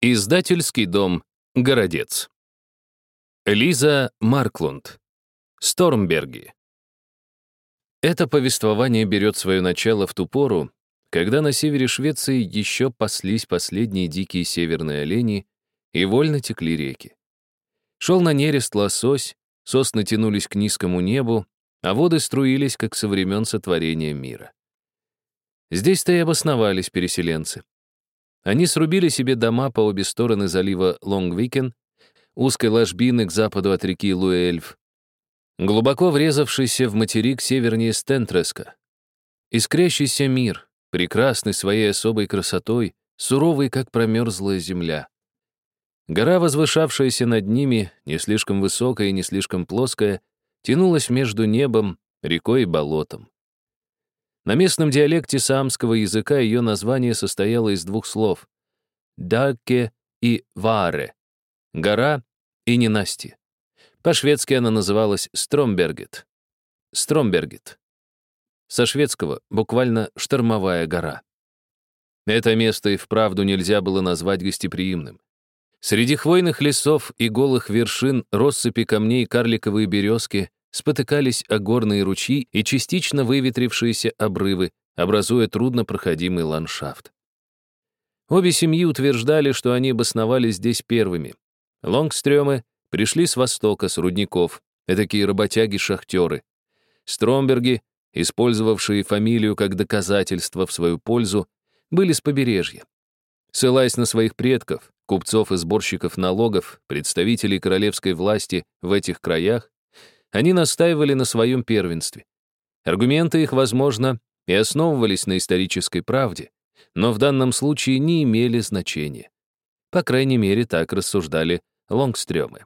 Издательский дом «Городец». Лиза Марклунд. Стормберги. Это повествование берет свое начало в ту пору, когда на севере Швеции еще паслись последние дикие северные олени и вольно текли реки. Шел на нерест лосось, сосны тянулись к низкому небу, а воды струились, как со времен сотворения мира. Здесь-то и обосновались переселенцы. Они срубили себе дома по обе стороны залива Лонгвикен, узкой ложбины к западу от реки Луэльф, глубоко врезавшийся в материк севернее Стентреска. Искрящийся мир, прекрасный своей особой красотой, суровый, как промерзлая земля. Гора, возвышавшаяся над ними, не слишком высокая и не слишком плоская, тянулась между небом, рекой и болотом. На местном диалекте саамского языка ее название состояло из двух слов — «даке» и «варе» — «гора» и «ненасти». По-шведски она называлась Стромбергет. Стромбергет. Со шведского буквально «штормовая гора». Это место и вправду нельзя было назвать гостеприимным. Среди хвойных лесов и голых вершин, россыпи камней, карликовые березки, спотыкались о горные ручьи и частично выветрившиеся обрывы, образуя труднопроходимый ландшафт. Обе семьи утверждали, что они обосновались здесь первыми. Лонгстрёмы пришли с востока, с рудников, этакие работяги-шахтеры. Стромберги, использовавшие фамилию как доказательство в свою пользу, были с побережья. Ссылаясь на своих предков, купцов и сборщиков налогов, представителей королевской власти в этих краях, они настаивали на своем первенстве. Аргументы их, возможно, и основывались на исторической правде, но в данном случае не имели значения. По крайней мере, так рассуждали Лонгстрёмы.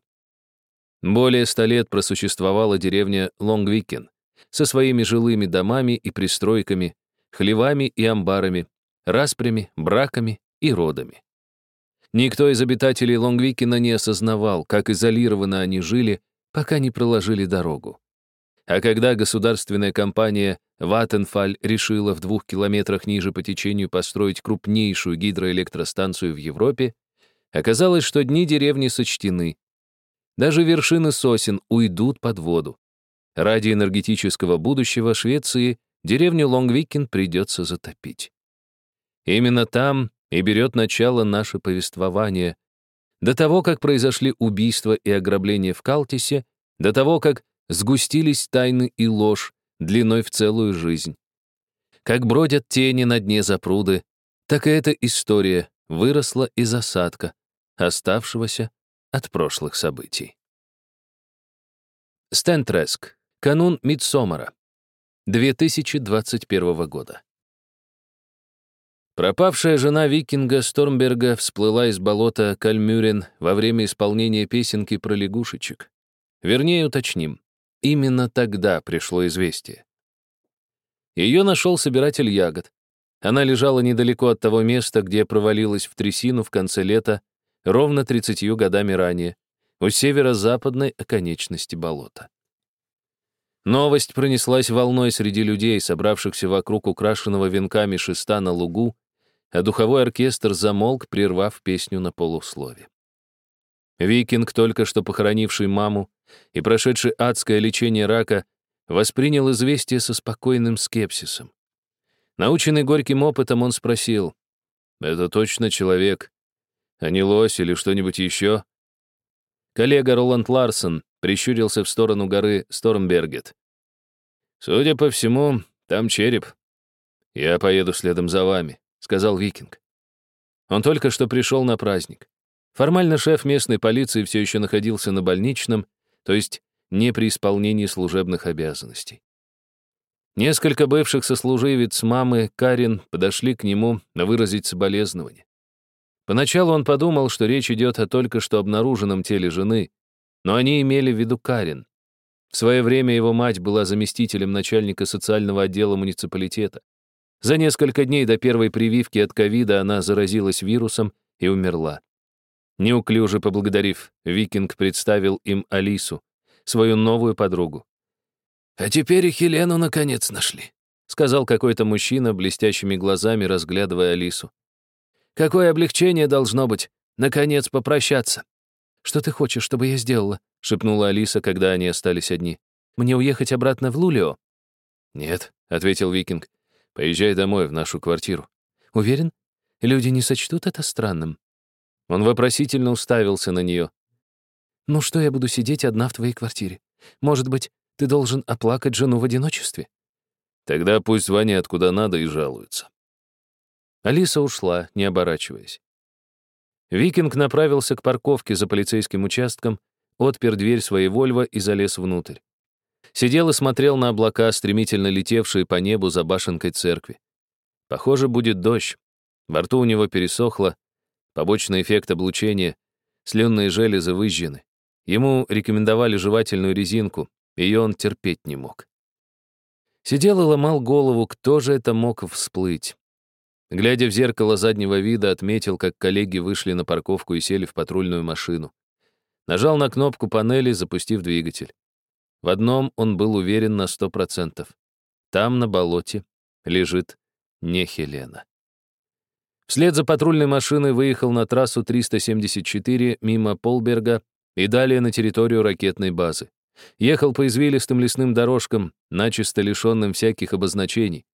Более ста лет просуществовала деревня Лонгвикен со своими жилыми домами и пристройками, хлевами и амбарами, распрями, браками и родами. Никто из обитателей Лонгвикена не осознавал, как изолированно они жили пока не проложили дорогу. А когда государственная компания Ваттенфаль решила в двух километрах ниже по течению построить крупнейшую гидроэлектростанцию в Европе, оказалось, что дни деревни сочтены. Даже вершины сосен уйдут под воду. Ради энергетического будущего Швеции деревню Лонгвикен придется затопить. Именно там и берет начало наше повествование, до того, как произошли убийства и ограбления в Калтисе, до того, как сгустились тайны и ложь длиной в целую жизнь. Как бродят тени на дне запруды, так и эта история выросла из осадка, оставшегося от прошлых событий. Стентреск. Канун Мидсомара. 2021 года. Пропавшая жена викинга Стормберга всплыла из болота Кальмюрен во время исполнения песенки про лягушечек. Вернее, уточним, именно тогда пришло известие. Ее нашел собиратель ягод. Она лежала недалеко от того места, где провалилась в трясину в конце лета, ровно 30 годами ранее, у северо-западной оконечности болота. Новость пронеслась волной среди людей, собравшихся вокруг украшенного венками шеста на лугу, а духовой оркестр замолк, прервав песню на полуслове. Викинг, только что похоронивший маму и прошедший адское лечение рака, воспринял известие со спокойным скепсисом. Наученный горьким опытом, он спросил, «Это точно человек, а не лось или что-нибудь еще?» Коллега Роланд Ларсон прищурился в сторону горы Стормбергет. «Судя по всему, там череп. Я поеду следом за вами сказал Викинг. Он только что пришел на праздник. Формально шеф местной полиции все еще находился на больничном, то есть не при исполнении служебных обязанностей. Несколько бывших сослуживец мамы Карин подошли к нему на выразить соболезнование. Поначалу он подумал, что речь идет о только что обнаруженном теле жены, но они имели в виду Карин. В свое время его мать была заместителем начальника социального отдела муниципалитета. За несколько дней до первой прививки от ковида она заразилась вирусом и умерла. Неуклюже поблагодарив, Викинг представил им Алису, свою новую подругу. «А теперь и Хелену наконец нашли», — сказал какой-то мужчина, блестящими глазами разглядывая Алису. «Какое облегчение должно быть Наконец попрощаться». «Что ты хочешь, чтобы я сделала?» — шепнула Алиса, когда они остались одни. «Мне уехать обратно в Лулио?» «Нет», — ответил Викинг. «Поезжай домой, в нашу квартиру». «Уверен? Люди не сочтут это странным?» Он вопросительно уставился на нее. «Ну что я буду сидеть одна в твоей квартире? Может быть, ты должен оплакать жену в одиночестве?» «Тогда пусть звонят куда надо и жалуются». Алиса ушла, не оборачиваясь. Викинг направился к парковке за полицейским участком, отпер дверь своей Вольво и залез внутрь. Сидел и смотрел на облака, стремительно летевшие по небу за башенкой церкви. Похоже, будет дождь. Во рту у него пересохло, побочный эффект облучения, слюнные железы выжжены. Ему рекомендовали жевательную резинку, ее он терпеть не мог. Сидел и ломал голову, кто же это мог всплыть. Глядя в зеркало заднего вида, отметил, как коллеги вышли на парковку и сели в патрульную машину. Нажал на кнопку панели, запустив двигатель. В одном он был уверен на сто процентов. Там, на болоте, лежит не Хелена. Вслед за патрульной машиной выехал на трассу 374 мимо Полберга и далее на территорию ракетной базы. Ехал по извилистым лесным дорожкам, начисто лишенным всяких обозначений.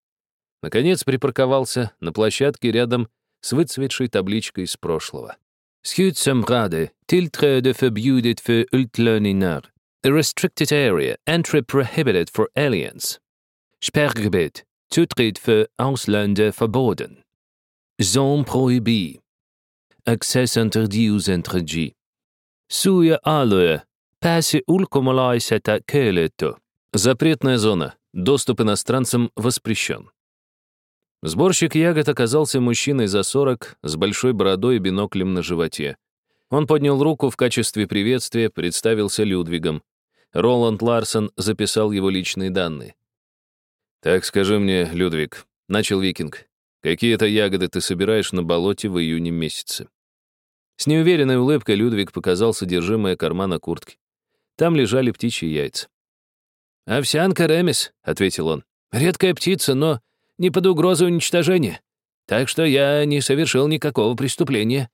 Наконец припарковался на площадке рядом с выцветшей табличкой из прошлого. «Skyddsområde, tillträde förbjudet för utlänningar. A restricted area, entry prohibited for aliens. Sperrgebiet, Zutritt för Ausländer verboten. Zone prohibée. Access interdit interdit. Suja alue. Pääsi ulkomaalaiseta kielletty. Запретная зона. Доступ иностранцам воспрещен. Сборщик ягод оказался мужчиной за 40 с большой бородой и биноклем на животе. Он поднял руку в качестве приветствия, представился Людвигом. Роланд Ларсон записал его личные данные. «Так скажи мне, Людвиг», — начал Викинг, «какие-то ягоды ты собираешь на болоте в июне месяце?» С неуверенной улыбкой Людвиг показал содержимое кармана куртки. Там лежали птичьи яйца. «Овсянка ремес», — ответил он. «Редкая птица, но не под угрозой уничтожения. Так что я не совершил никакого преступления».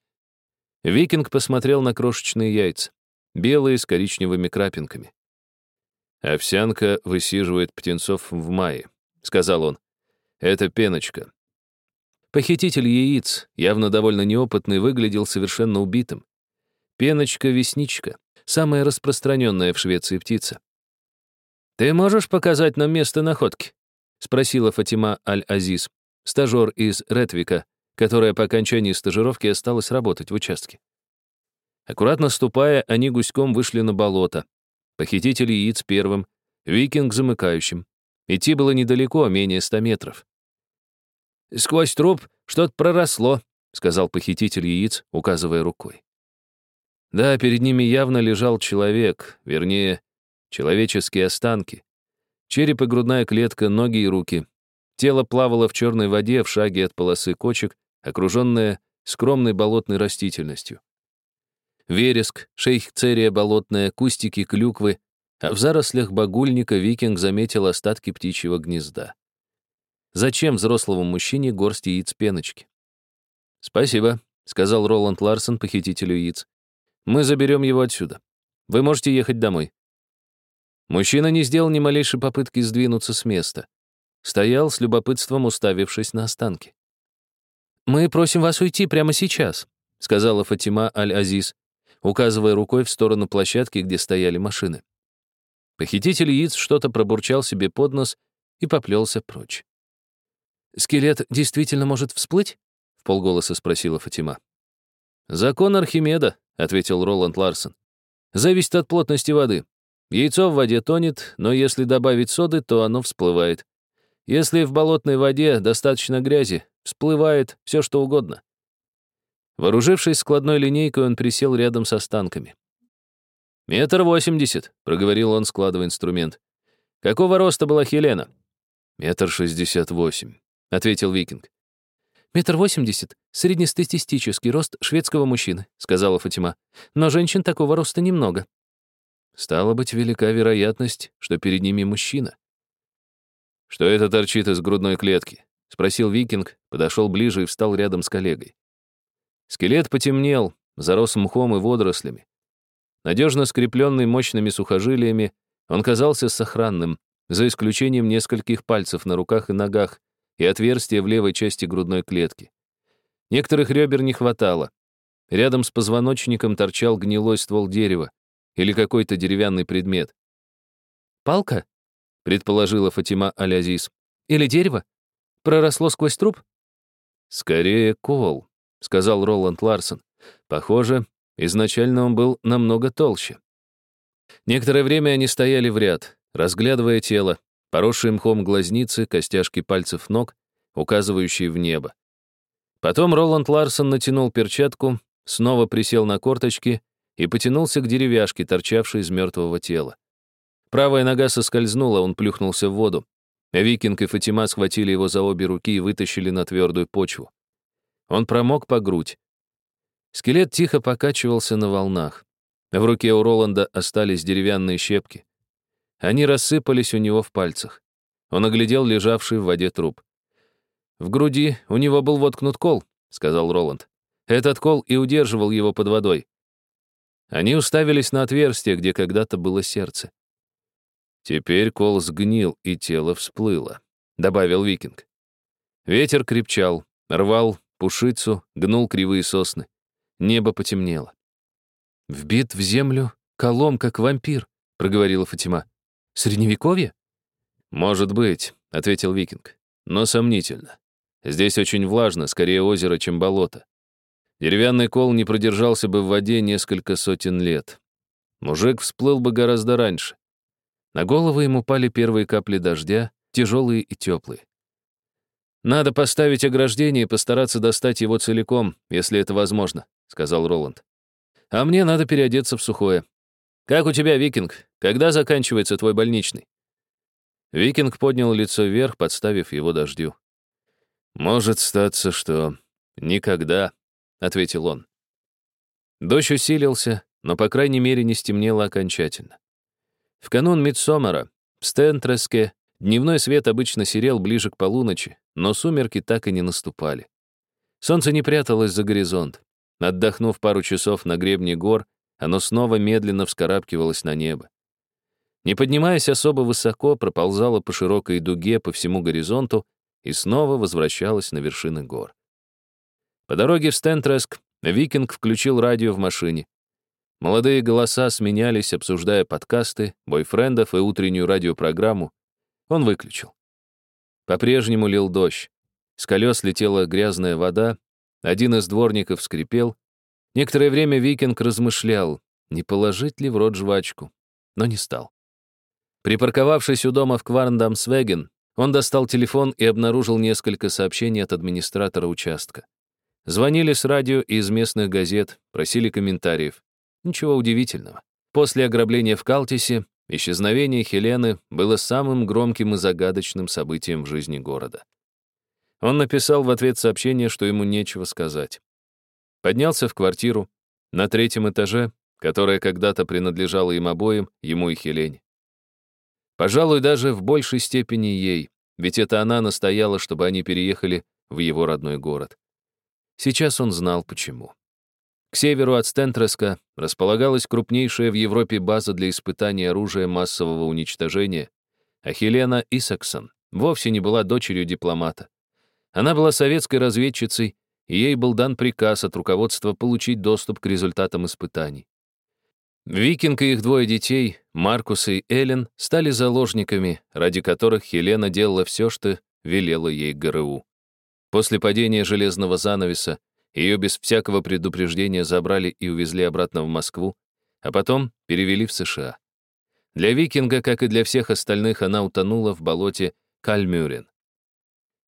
Викинг посмотрел на крошечные яйца, белые с коричневыми крапинками. «Овсянка высиживает птенцов в мае», — сказал он. «Это пеночка». Похититель яиц, явно довольно неопытный, выглядел совершенно убитым. Пеночка-весничка — самая распространенная в Швеции птица. «Ты можешь показать нам место находки?» — спросила Фатима Аль-Азиз, стажер из Ретвика, которая по окончании стажировки осталась работать в участке. Аккуратно ступая, они гуськом вышли на болото, Похититель яиц первым, викинг замыкающим. Идти было недалеко, менее ста метров. «Сквозь труп что-то проросло», — сказал похититель яиц, указывая рукой. Да, перед ними явно лежал человек, вернее, человеческие останки. Череп и грудная клетка, ноги и руки. Тело плавало в черной воде в шаге от полосы кочек, окруженное скромной болотной растительностью вереск, шейхцерия болотная, кустики клюквы, а в зарослях багульника викинг заметил остатки птичьего гнезда. Зачем взрослому мужчине горсть яиц пеночки? «Спасибо», — сказал Роланд Ларсон похитителю яиц. «Мы заберем его отсюда. Вы можете ехать домой». Мужчина не сделал ни малейшей попытки сдвинуться с места. Стоял с любопытством, уставившись на останки. «Мы просим вас уйти прямо сейчас», — сказала Фатима Аль-Азиз указывая рукой в сторону площадки, где стояли машины. Похититель яиц что-то пробурчал себе под нос и поплелся прочь. «Скелет действительно может всплыть?» — в полголоса спросила Фатима. «Закон Архимеда», — ответил Роланд Ларсон. «Зависит от плотности воды. Яйцо в воде тонет, но если добавить соды, то оно всплывает. Если в болотной воде достаточно грязи, всплывает все что угодно. Вооружившись складной линейкой, он присел рядом с останками. «Метр восемьдесят», — проговорил он, складывая инструмент. «Какого роста была Хелена?» «Метр шестьдесят восемь», — ответил Викинг. «Метр восемьдесят — среднестатистический рост шведского мужчины», — сказала Фатима. «Но женщин такого роста немного». Стала быть, велика вероятность, что перед ними мужчина. «Что это торчит из грудной клетки?» — спросил Викинг, подошел ближе и встал рядом с коллегой. Скелет потемнел, зарос мхом и водорослями. Надежно скрепленный мощными сухожилиями, он казался сохранным, за исключением нескольких пальцев на руках и ногах и отверстия в левой части грудной клетки. Некоторых ребер не хватало. Рядом с позвоночником торчал гнилой ствол дерева или какой-то деревянный предмет. «Палка?» — предположила Фатима Алязис. «Или дерево? Проросло сквозь труп?» «Скорее кол», — сказал Роланд Ларсон. «Похоже, изначально он был намного толще». Некоторое время они стояли в ряд, разглядывая тело, поросшие мхом глазницы, костяшки пальцев ног, указывающие в небо. Потом Роланд Ларсон натянул перчатку, снова присел на корточки и потянулся к деревяшке, торчавшей из мертвого тела. Правая нога соскользнула, он плюхнулся в воду. Викинг и Фатима схватили его за обе руки и вытащили на твердую почву. Он промок по грудь. Скелет тихо покачивался на волнах. В руке у Роланда остались деревянные щепки. Они рассыпались у него в пальцах. Он оглядел лежавший в воде труп. «В груди у него был воткнут кол», — сказал Роланд. «Этот кол и удерживал его под водой». Они уставились на отверстие, где когда-то было сердце. «Теперь кол сгнил, и тело всплыло», — добавил викинг. Ветер крепчал, рвал пушицу, гнул кривые сосны. Небо потемнело. «Вбит в землю колом, как вампир», — проговорила Фатима. «Средневековье?» «Может быть», — ответил Викинг, — «но сомнительно. Здесь очень влажно, скорее озеро, чем болото. Деревянный кол не продержался бы в воде несколько сотен лет. Мужик всплыл бы гораздо раньше. На голову ему пали первые капли дождя, тяжелые и теплые. «Надо поставить ограждение и постараться достать его целиком, если это возможно», — сказал Роланд. А мне надо переодеться в сухое. Как у тебя, Викинг? Когда заканчивается твой больничный? Викинг поднял лицо вверх, подставив его дождю. «Может статься, что никогда», — ответил он. Дождь усилился, но, по крайней мере, не стемнело окончательно. В канун Мидсомера в Стентреске дневной свет обычно серел ближе к полуночи, но сумерки так и не наступали. Солнце не пряталось за горизонт. Отдохнув пару часов на гребне гор, оно снова медленно вскарабкивалось на небо. Не поднимаясь особо высоко, проползало по широкой дуге по всему горизонту и снова возвращалось на вершины гор. По дороге в Стентреск Викинг включил радио в машине. Молодые голоса сменялись, обсуждая подкасты, бойфрендов и утреннюю радиопрограмму. Он выключил. По-прежнему лил дождь. С колес летела грязная вода, один из дворников скрипел. Некоторое время викинг размышлял, не положить ли в рот жвачку, но не стал. Припарковавшись у дома в Кварндамсвеген, он достал телефон и обнаружил несколько сообщений от администратора участка. Звонили с радио и из местных газет, просили комментариев. Ничего удивительного. После ограбления в Калтисе исчезновение Хелены было самым громким и загадочным событием в жизни города. Он написал в ответ сообщение, что ему нечего сказать. Поднялся в квартиру на третьем этаже, которая когда-то принадлежала им обоим, ему и Хелене. Пожалуй, даже в большей степени ей, ведь это она настояла, чтобы они переехали в его родной город. Сейчас он знал, почему. К северу от Стентреска располагалась крупнейшая в Европе база для испытаний оружия массового уничтожения, а Хелена Исаксон вовсе не была дочерью дипломата. Она была советской разведчицей, и ей был дан приказ от руководства получить доступ к результатам испытаний. Викинг и их двое детей, Маркус и Эллен, стали заложниками, ради которых Хелена делала все, что велела ей ГРУ. После падения железного занавеса ее без всякого предупреждения забрали и увезли обратно в Москву, а потом перевели в США. Для Викинга, как и для всех остальных, она утонула в болоте Кальмюрен.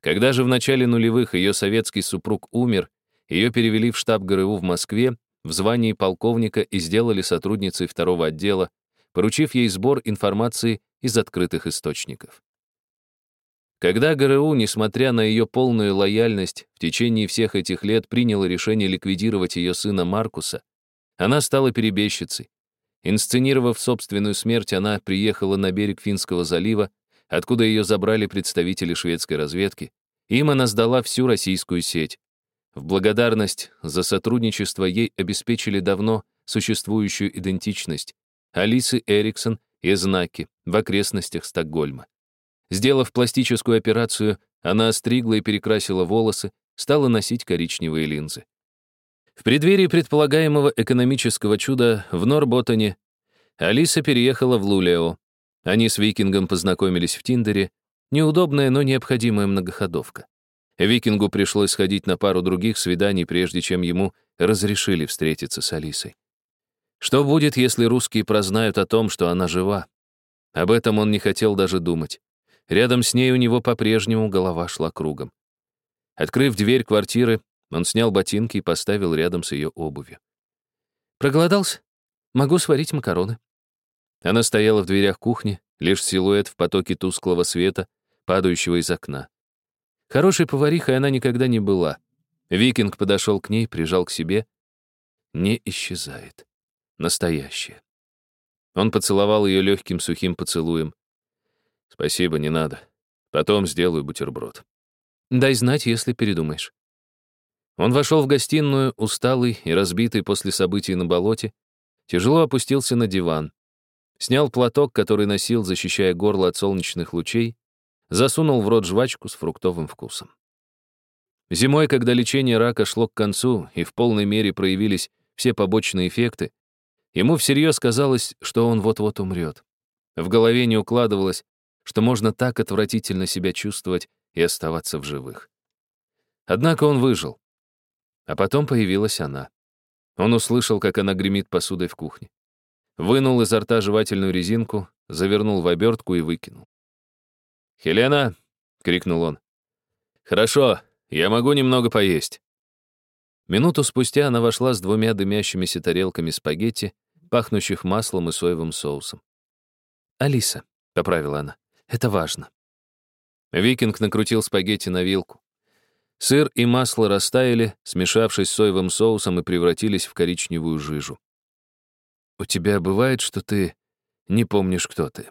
Когда же в начале нулевых ее советский супруг умер, ее перевели в штаб ГРУ в Москве в звании полковника и сделали сотрудницей второго отдела, поручив ей сбор информации из открытых источников. Когда ГРУ, несмотря на ее полную лояльность, в течение всех этих лет приняло решение ликвидировать ее сына Маркуса, она стала перебежчицей. Инсценировав собственную смерть, она приехала на берег Финского залива откуда ее забрали представители шведской разведки. Им она сдала всю российскую сеть. В благодарность за сотрудничество ей обеспечили давно существующую идентичность Алисы Эриксон и знаки в окрестностях Стокгольма. Сделав пластическую операцию, она остригла и перекрасила волосы, стала носить коричневые линзы. В преддверии предполагаемого экономического чуда в Норботтоне Алиса переехала в Лулео. Они с Викингом познакомились в Тиндере. Неудобная, но необходимая многоходовка. Викингу пришлось сходить на пару других свиданий, прежде чем ему разрешили встретиться с Алисой. Что будет, если русские прознают о том, что она жива? Об этом он не хотел даже думать. Рядом с ней у него по-прежнему голова шла кругом. Открыв дверь квартиры, он снял ботинки и поставил рядом с ее обувью. «Проголодался? Могу сварить макароны». Она стояла в дверях кухни, лишь силуэт в потоке тусклого света, падающего из окна. Хорошей поварихой она никогда не была. Викинг подошел к ней, прижал к себе. Не исчезает. Настоящее. Он поцеловал ее легким сухим поцелуем. «Спасибо, не надо. Потом сделаю бутерброд». «Дай знать, если передумаешь». Он вошел в гостиную, усталый и разбитый после событий на болоте, тяжело опустился на диван, снял платок, который носил, защищая горло от солнечных лучей, засунул в рот жвачку с фруктовым вкусом. Зимой, когда лечение рака шло к концу и в полной мере проявились все побочные эффекты, ему всерьез казалось, что он вот-вот умрет. В голове не укладывалось, что можно так отвратительно себя чувствовать и оставаться в живых. Однако он выжил. А потом появилась она. Он услышал, как она гремит посудой в кухне. Вынул изо рта жевательную резинку, завернул в обертку и выкинул. «Хелена!» — крикнул он. «Хорошо, я могу немного поесть». Минуту спустя она вошла с двумя дымящимися тарелками спагетти, пахнущих маслом и соевым соусом. «Алиса», — поправила она, — «это важно». Викинг накрутил спагетти на вилку. Сыр и масло растаяли, смешавшись с соевым соусом и превратились в коричневую жижу. «У тебя бывает, что ты не помнишь, кто ты?»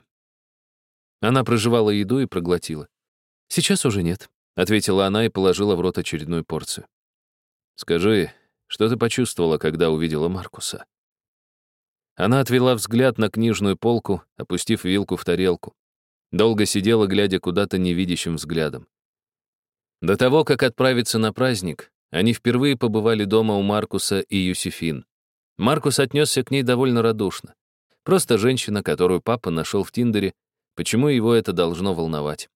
Она проживала еду и проглотила. «Сейчас уже нет», — ответила она и положила в рот очередную порцию. «Скажи, что ты почувствовала, когда увидела Маркуса?» Она отвела взгляд на книжную полку, опустив вилку в тарелку. Долго сидела, глядя куда-то невидящим взглядом. До того, как отправиться на праздник, они впервые побывали дома у Маркуса и Юсифин. Маркус отнесся к ней довольно радушно. Просто женщина, которую папа нашел в Тиндере, почему его это должно волновать.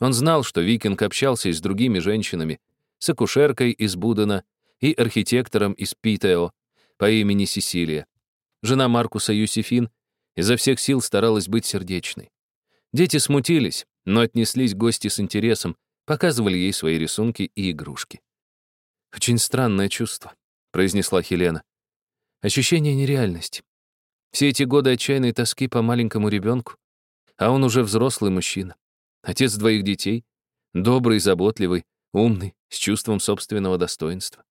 Он знал, что Викинг общался и с другими женщинами, с акушеркой из Будена и архитектором из Питео по имени Сесилия. Жена Маркуса Юсифин изо всех сил старалась быть сердечной. Дети смутились, но отнеслись гости с интересом, показывали ей свои рисунки и игрушки. «Очень странное чувство», — произнесла Хелена. «Ощущение нереальности. Все эти годы отчаянной тоски по маленькому ребенку, а он уже взрослый мужчина, отец двоих детей, добрый, заботливый, умный, с чувством собственного достоинства».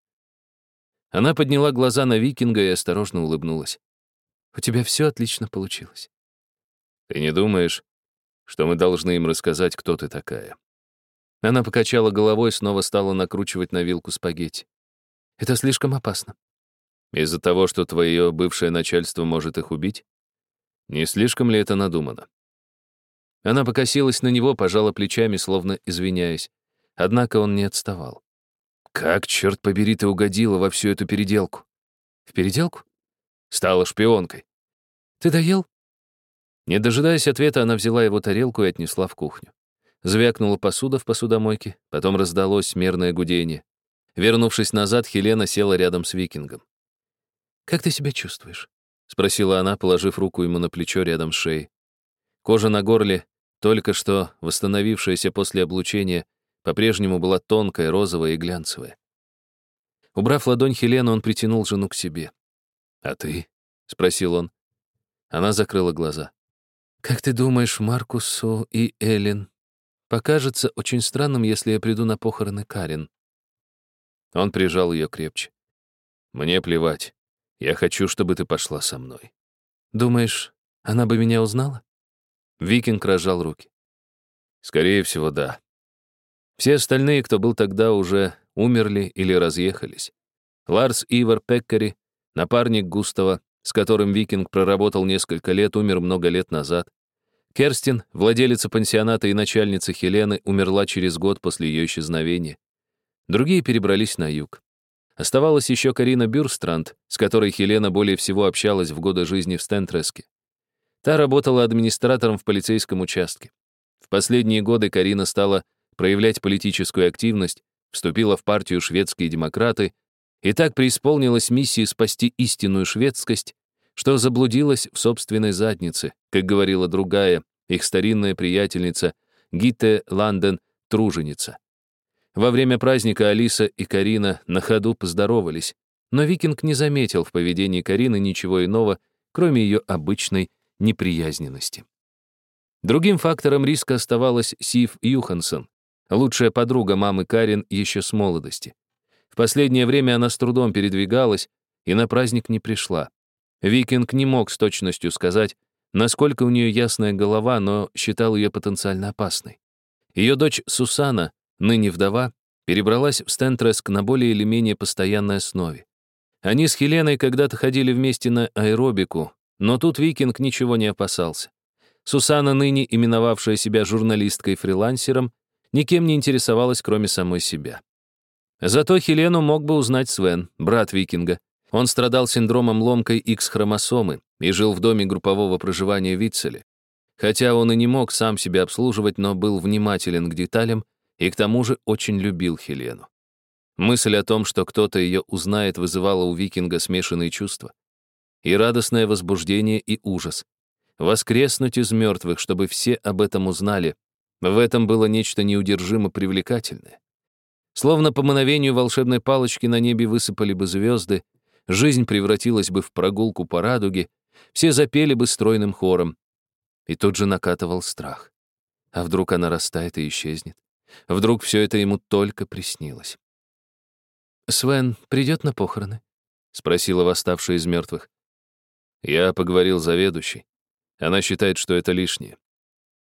Она подняла глаза на викинга и осторожно улыбнулась. «У тебя все отлично получилось». «Ты не думаешь, что мы должны им рассказать, кто ты такая?» Она покачала головой, и снова стала накручивать на вилку спагетти. «Это слишком опасно». «Из-за того, что твое бывшее начальство может их убить? Не слишком ли это надумано?» Она покосилась на него, пожала плечами, словно извиняясь. Однако он не отставал. «Как, черт побери, ты угодила во всю эту переделку?» «В переделку?» «Стала шпионкой». «Ты доел?» Не дожидаясь ответа, она взяла его тарелку и отнесла в кухню. Звякнула посуда в посудомойке, потом раздалось мерное гудение. Вернувшись назад, Хелена села рядом с викингом. «Как ты себя чувствуешь?» — спросила она, положив руку ему на плечо рядом с шеей. Кожа на горле, только что восстановившаяся после облучения, по-прежнему была тонкая, розовая и глянцевая. Убрав ладонь Хелены, он притянул жену к себе. «А ты?» — спросил он. Она закрыла глаза. «Как ты думаешь, Маркусу и Эллен Покажется очень странным, если я приду на похороны Карин. Он прижал ее крепче. Мне плевать. Я хочу, чтобы ты пошла со мной. Думаешь, она бы меня узнала? Викинг разжал руки. Скорее всего, да. Все остальные, кто был тогда, уже умерли или разъехались. Ларс Ивар Пеккари, напарник Густава, с которым викинг проработал несколько лет, умер много лет назад. Керстин, владелица пансионата и начальница Хелены, умерла через год после ее исчезновения. Другие перебрались на юг. Оставалась еще Карина Бюрстранд, с которой Хелена более всего общалась в годы жизни в Стентреске. Та работала администратором в полицейском участке. В последние годы Карина стала проявлять политическую активность, вступила в партию «Шведские демократы» и так преисполнилась миссии спасти истинную шведскость, что заблудилась в собственной заднице, как говорила другая, их старинная приятельница Гитте Ланден Труженица. Во время праздника Алиса и Карина на ходу поздоровались, но Викинг не заметил в поведении Карины ничего иного, кроме ее обычной неприязненности. Другим фактором риска оставалась Сив Юхансон, лучшая подруга мамы Карин еще с молодости. В последнее время она с трудом передвигалась и на праздник не пришла. Викинг не мог с точностью сказать, насколько у нее ясная голова, но считал ее потенциально опасной. Ее дочь Сусана, ныне вдова, перебралась в Стентреск на более или менее постоянной основе. Они с Хеленой когда-то ходили вместе на аэробику, но тут Викинг ничего не опасался. Сусана, ныне именовавшая себя журналисткой-фрилансером, никем не интересовалась, кроме самой себя. Зато Хелену мог бы узнать Свен, брат Викинга. Он страдал синдромом ломкой X-хромосомы и жил в доме группового проживания Витцеле. Хотя он и не мог сам себя обслуживать, но был внимателен к деталям и к тому же очень любил Хелену. Мысль о том, что кто-то ее узнает, вызывала у викинга смешанные чувства. И радостное возбуждение, и ужас. Воскреснуть из мертвых, чтобы все об этом узнали. В этом было нечто неудержимо привлекательное. Словно по мановению волшебной палочки на небе высыпали бы звезды, жизнь превратилась бы в прогулку по радуге, все запели бы стройным хором. И тут же накатывал страх. А вдруг она растает и исчезнет? Вдруг все это ему только приснилось. «Свен придет на похороны?» — спросила восставшая из мертвых. Я поговорил с заведующей. Она считает, что это лишнее.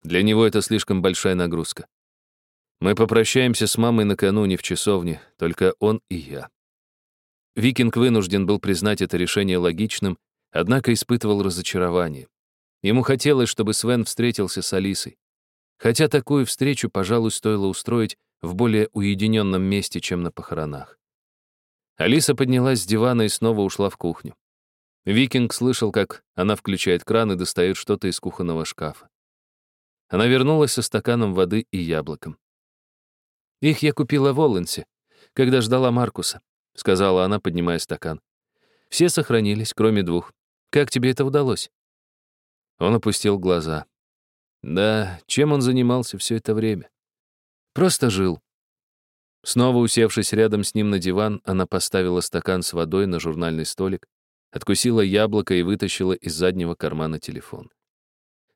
Для него это слишком большая нагрузка. Мы попрощаемся с мамой накануне в часовне, только он и я. Викинг вынужден был признать это решение логичным, однако испытывал разочарование. Ему хотелось, чтобы Свен встретился с Алисой. Хотя такую встречу, пожалуй, стоило устроить в более уединенном месте, чем на похоронах. Алиса поднялась с дивана и снова ушла в кухню. Викинг слышал, как она включает кран и достает что-то из кухонного шкафа. Она вернулась со стаканом воды и яблоком. «Их я купила в Олленсе, когда ждала Маркуса», — сказала она, поднимая стакан. «Все сохранились, кроме двух. Как тебе это удалось?» Он опустил глаза. Да, чем он занимался все это время? Просто жил. Снова усевшись рядом с ним на диван, она поставила стакан с водой на журнальный столик, откусила яблоко и вытащила из заднего кармана телефон.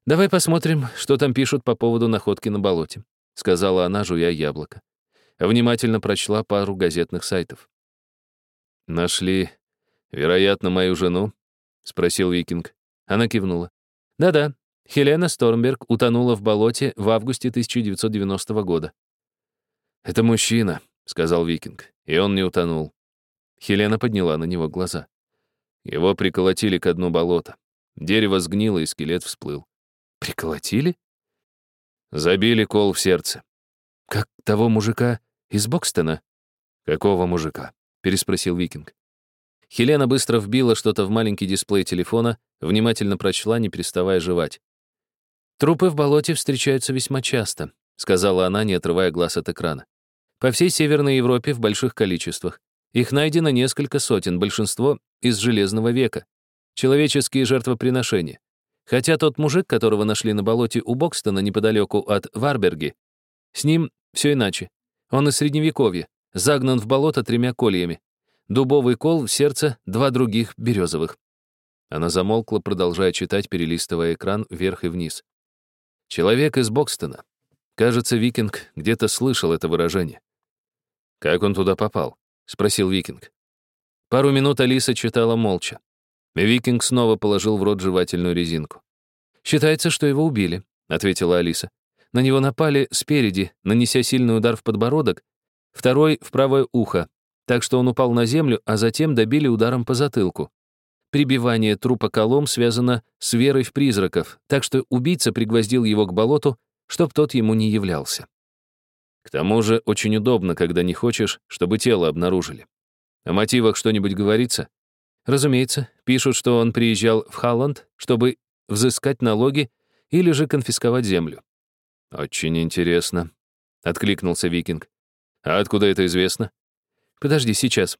«Давай посмотрим, что там пишут по поводу находки на болоте», сказала она, жуя яблоко. Внимательно прочла пару газетных сайтов. «Нашли, вероятно, мою жену?» — спросил Викинг. Она кивнула. «Да-да, Хелена Стормберг утонула в болоте в августе 1990 года. «Это мужчина», — сказал Викинг, — «и он не утонул». Хелена подняла на него глаза. Его приколотили к дну болота. Дерево сгнило, и скелет всплыл. «Приколотили?» Забили кол в сердце. «Как того мужика из Бокстона?» «Какого мужика?» — переспросил Викинг. Хелена быстро вбила что-то в маленький дисплей телефона, внимательно прочла, не переставая жевать. «Трупы в болоте встречаются весьма часто», сказала она, не отрывая глаз от экрана. «По всей Северной Европе в больших количествах. Их найдено несколько сотен, большинство из Железного века. Человеческие жертвоприношения. Хотя тот мужик, которого нашли на болоте у Бокстона неподалеку от Варберги, с ним все иначе. Он из Средневековья, загнан в болото тремя кольями. Дубовый кол в сердце, два других березовых. Она замолкла, продолжая читать, перелистывая экран вверх и вниз. Человек из Бокстона. Кажется, Викинг где-то слышал это выражение. «Как он туда попал?» — спросил Викинг. Пару минут Алиса читала молча. Викинг снова положил в рот жевательную резинку. «Считается, что его убили», — ответила Алиса. «На него напали спереди, нанеся сильный удар в подбородок, второй — в правое ухо, так что он упал на землю, а затем добили ударом по затылку. Прибивание трупа колом связано с верой в призраков, так что убийца пригвоздил его к болоту, чтоб тот ему не являлся. К тому же очень удобно, когда не хочешь, чтобы тело обнаружили. О мотивах что-нибудь говорится? Разумеется, пишут, что он приезжал в Халланд, чтобы взыскать налоги или же конфисковать землю. «Очень интересно», — откликнулся викинг. «А откуда это известно?» «Подожди, сейчас».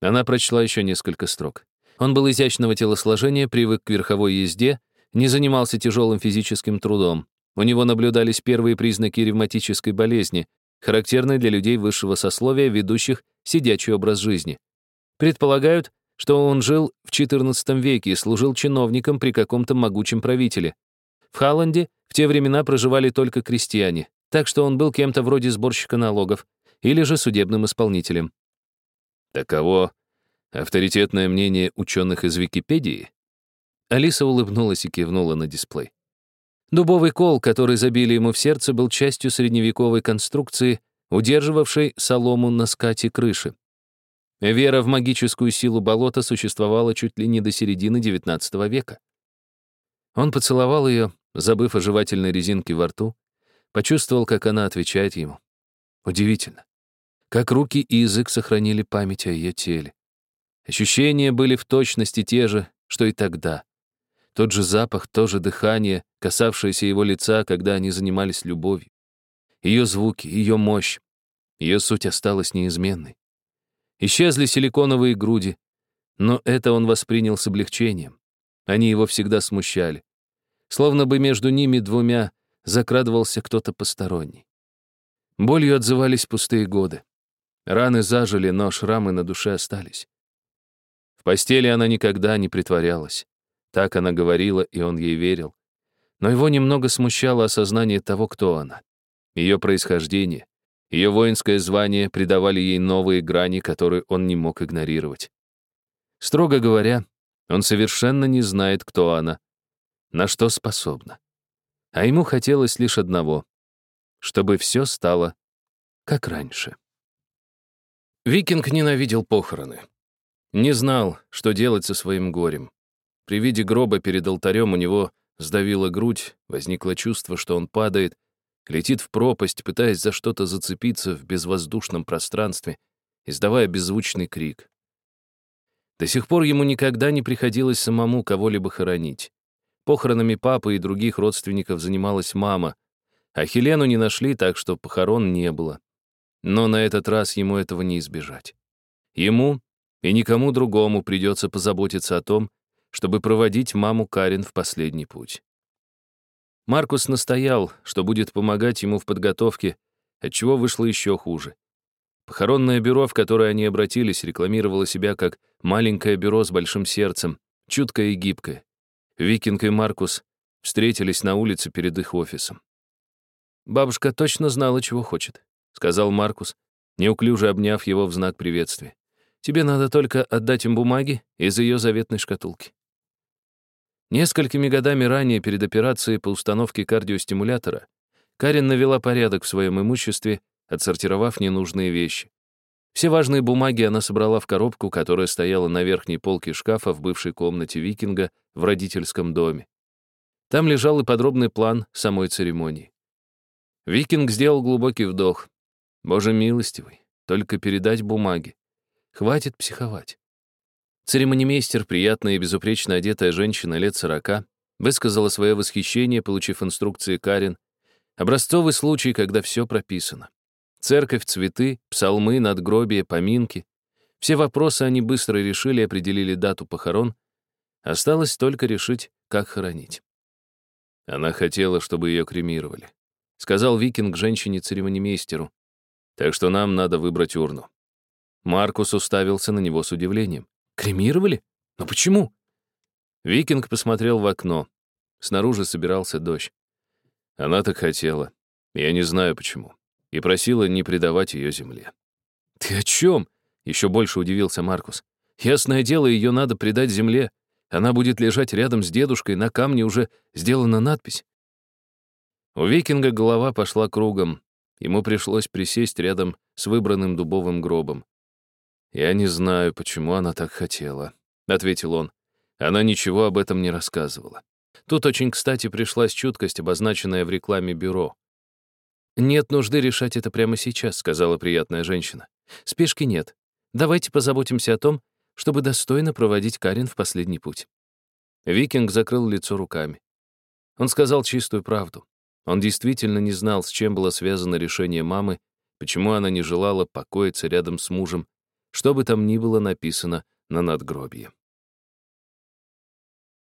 Она прочла еще несколько строк. Он был изящного телосложения, привык к верховой езде, не занимался тяжелым физическим трудом. У него наблюдались первые признаки ревматической болезни, характерной для людей высшего сословия, ведущих сидячий образ жизни. Предполагают, что он жил в XIV веке и служил чиновником при каком-то могучем правителе. В Халланде в те времена проживали только крестьяне, так что он был кем-то вроде сборщика налогов или же судебным исполнителем. Таково авторитетное мнение ученых из Википедии? Алиса улыбнулась и кивнула на дисплей. Дубовый кол, который забили ему в сердце, был частью средневековой конструкции, удерживавшей солому на скате крыши. Вера в магическую силу болота существовала чуть ли не до середины XIX века. Он поцеловал ее, забыв о жевательной резинке во рту, почувствовал, как она отвечает ему. Удивительно. Как руки и язык сохранили память о ее теле. Ощущения были в точности те же, что и тогда. Тот же запах, то же дыхание, касавшееся его лица, когда они занимались любовью. Ее звуки, ее мощь. Ее суть осталась неизменной. Исчезли силиконовые груди, но это он воспринял с облегчением. Они его всегда смущали. Словно бы между ними двумя закрадывался кто-то посторонний. Болью отзывались пустые годы. Раны зажили, но шрамы на душе остались. В постели она никогда не притворялась. Так она говорила, и он ей верил. Но его немного смущало осознание того, кто она. Ее происхождение, ее воинское звание придавали ей новые грани, которые он не мог игнорировать. Строго говоря, он совершенно не знает, кто она, на что способна. А ему хотелось лишь одного — чтобы все стало как раньше. Викинг ненавидел похороны. Не знал, что делать со своим горем. При виде гроба перед алтарем у него сдавила грудь, возникло чувство, что он падает, летит в пропасть, пытаясь за что-то зацепиться в безвоздушном пространстве, издавая беззвучный крик. До сих пор ему никогда не приходилось самому кого-либо хоронить. Похоронами папы и других родственников занималась мама, а Хелену не нашли, так что похорон не было. Но на этот раз ему этого не избежать. Ему и никому другому придется позаботиться о том, чтобы проводить маму Карин в последний путь. Маркус настоял, что будет помогать ему в подготовке, отчего вышло еще хуже. Похоронное бюро, в которое они обратились, рекламировало себя как маленькое бюро с большим сердцем, чуткое и гибкое. Викинг и Маркус встретились на улице перед их офисом. «Бабушка точно знала, чего хочет», — сказал Маркус, неуклюже обняв его в знак приветствия. «Тебе надо только отдать им бумаги из ее заветной шкатулки». Несколькими годами ранее, перед операцией по установке кардиостимулятора, Карин навела порядок в своем имуществе, отсортировав ненужные вещи. Все важные бумаги она собрала в коробку, которая стояла на верхней полке шкафа в бывшей комнате викинга в родительском доме. Там лежал и подробный план самой церемонии. Викинг сделал глубокий вдох. Боже милостивый, только передать бумаги. Хватит психовать. Церемонимейстер, приятная и безупречно одетая женщина лет сорока, высказала свое восхищение, получив инструкции Карин. Образцовый случай, когда все прописано. Церковь, цветы, псалмы, надгробия, поминки. Все вопросы они быстро решили, определили дату похорон. Осталось только решить, как хоронить. Она хотела, чтобы ее кремировали. Сказал викинг женщине-церемонимейстеру. Так что нам надо выбрать урну. Маркус уставился на него с удивлением. Кремировали? Но почему? Викинг посмотрел в окно. Снаружи собирался дождь. Она так хотела. Я не знаю почему. И просила не предавать ее земле. «Ты о чем?» — еще больше удивился Маркус. «Ясное дело, ее надо предать земле. Она будет лежать рядом с дедушкой, на камне уже сделана надпись». У викинга голова пошла кругом. Ему пришлось присесть рядом с выбранным дубовым гробом. «Я не знаю, почему она так хотела», — ответил он. Она ничего об этом не рассказывала. Тут очень кстати пришлась чуткость, обозначенная в рекламе бюро. «Нет нужды решать это прямо сейчас», — сказала приятная женщина. «Спешки нет. Давайте позаботимся о том, чтобы достойно проводить Карин в последний путь». Викинг закрыл лицо руками. Он сказал чистую правду. Он действительно не знал, с чем было связано решение мамы, почему она не желала покоиться рядом с мужем, что бы там ни было написано на надгробье.